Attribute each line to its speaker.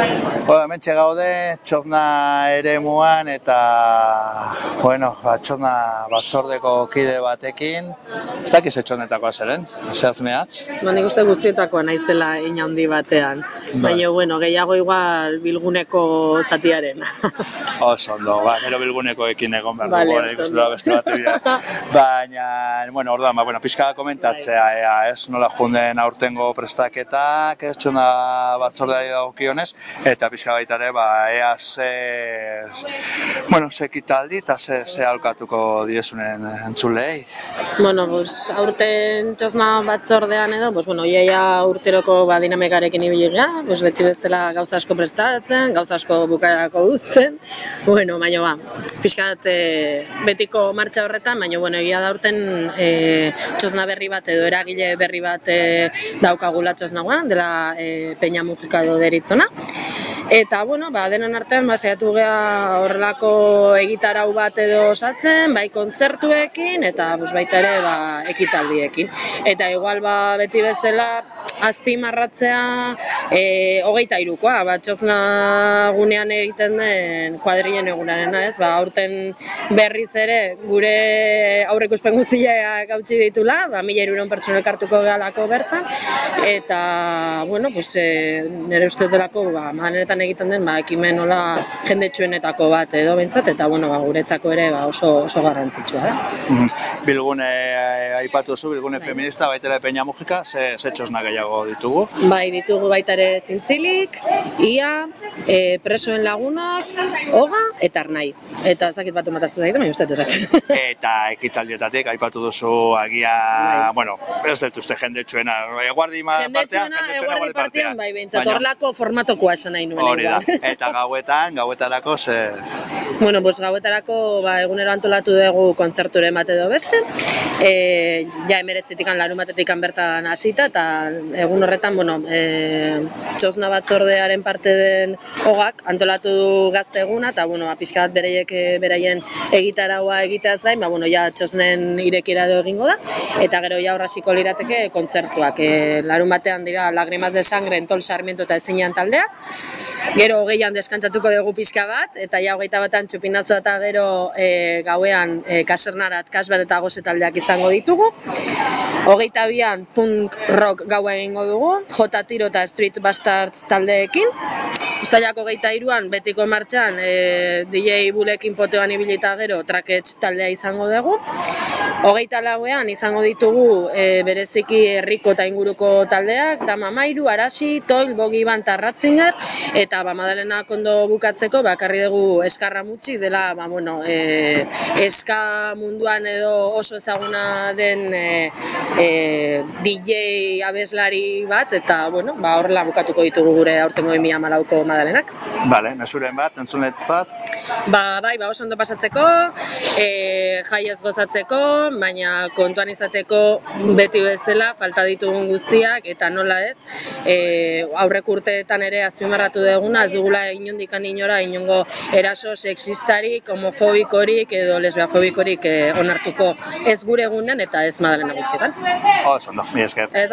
Speaker 1: Bueno, hemen gaude, txorna ere muan eta, bueno, ba, txorna batzordeko kide batekin, ez dakiz etxonetakoa zeren, zehaz mehatz?
Speaker 2: Ba, nik uste guztietakoa naizela handi batean.
Speaker 1: Bai.
Speaker 2: Baina, bueno, gehiago igual bilguneko zatiaren.
Speaker 1: Oso ondo, ba, gero bilgunekoekin egon behar
Speaker 2: Vale,
Speaker 1: dugu, ikusten da beste bat dira. Baina, bueno, orduan, ba, bueno, pixka komentatzea, ea, ez, nola junden aurtengo prestaketak, ez, txona batzordea dagokionez, eta pixka baita ere, ba, ea ze, bueno, ze ekitaldi eta ze, ze alkatuko diezunen entzulei.
Speaker 2: bueno, pues, aurten txosna batzordean edo, pues, bueno, iaia urteroko ba, dinamikarekin ibili gara, pues, beti bezala gauza asko prestatzen, gauza asko bukaerako uzten, bueno, baina ba, pixkat e, betiko martxa horretan, baina bueno, egia da urten e, txosna berri bat edo eragile berri bat e, daukagula txosnagoan, dela e, Peña Mujikado deritzona. Eta, bueno, ba, denon artean, ba, saiatu gea horrelako egitarau bat edo osatzen, bai kontzertuekin, eta bus, baita ere ba, ekitaldiekin. Eta igual ba, beti bezala, azpimarratzea e, hogeita irukoa, ba, txosna gunean egiten den kuadrilen egunarena, ez? Ba, aurten berriz ere gure aurreikuspen guztiak gautxi ditula, ba, mila iruron pertsona elkartuko gehalako bertan, eta, bueno, pues, e, nire ustez delako, ba, madanetan egiten den, ba, ekimen nola jendetsuenetako bat edo bintzat, eta, bueno, ba, guretzako ere ba, oso, oso garrantzitsua da.
Speaker 1: Mhm. Bilgune eh, aipatu zu, bilgune
Speaker 2: Bai.
Speaker 1: feminista, baita ere Peña Mujika, ze, ze txosna gehiago ditugu.
Speaker 2: Bai, ditugu baita ere zintzilik, ia, e, presoen lagunak, hoga eta arnai. Eta ez dakit bat mataztu zaite, baina uste dut esak.
Speaker 1: Eta ekitaldietatik aipatu duzu agia,
Speaker 2: Bai.
Speaker 1: bueno, ez dut uste jendetsuena, eguardi partean,
Speaker 2: Jendetsuena, eguerdi partean, bai, behintzat,
Speaker 1: Baina-
Speaker 2: horlako formatokoa esan nahi nuen.
Speaker 1: Hori da, eta gauetan, gauetarako ze...
Speaker 2: Bueno, pues gauetarako ba, egunero antolatu dugu kontzerturen bat edo beste. E, ja emeretzitik larun batetik bertan hasita eta egun horretan, bueno, e, txosna batzordearen parte den hogak antolatu du gazte eguna eta bueno, ba, pixka bat bereiek e, beraien egitaraua egitea zain, ba, bueno, ja txosnen irekira edo egingo da eta gero ja horrasiko lirateke kontzertuak. E, larun batean dira Lagrimas de Sangre, Entol Sarmiento eta Ezinean taldea. Gero hogeian deskantzatuko dugu pixka bat, eta ja hogeita batan txupinazo eta gero e, gauean e, kasernarat, kasbat eta goze taldeak izango ditugu. Hogeita bian punk rock gaua egingo dugu, J Tiro eta Street Bastards taldeekin. Uztailak hogeita iruan betiko martxan e, DJ bulekin poteoan ibilita gero trakets taldea izango dugu. Hogeita lauean izango ditugu e, bereziki herriko eta inguruko taldeak, Dama Mairu, Arasi, Toil, Bogi Iban eta Ratzinger, eta ba, Madalena kondo bukatzeko bakarri dugu eskarra mutxi dela ba, bueno, e, eska munduan edo oso ezaguna den e, e, DJ abeslari bat, eta bueno, ba, horrela bukatuko ditugu gure aurtengo 2014ko Madalenak.
Speaker 1: Bale, mesuren bat, entzunetzat,
Speaker 2: Ba, bai, ba, oso ondo pasatzeko, e, jai ez gozatzeko, baina kontuan izateko beti bezala falta ditugun guztiak eta nola ez, e, aurrek urteetan ere azpimarratu duguna, ez dugula inondikan inora inongo eraso sexistarik, homofobikorik edo lesbiafobikorik e, onartuko ez gure egunen eta ez madalena guztietan.
Speaker 1: oso ondo, mi esker.
Speaker 2: Ez?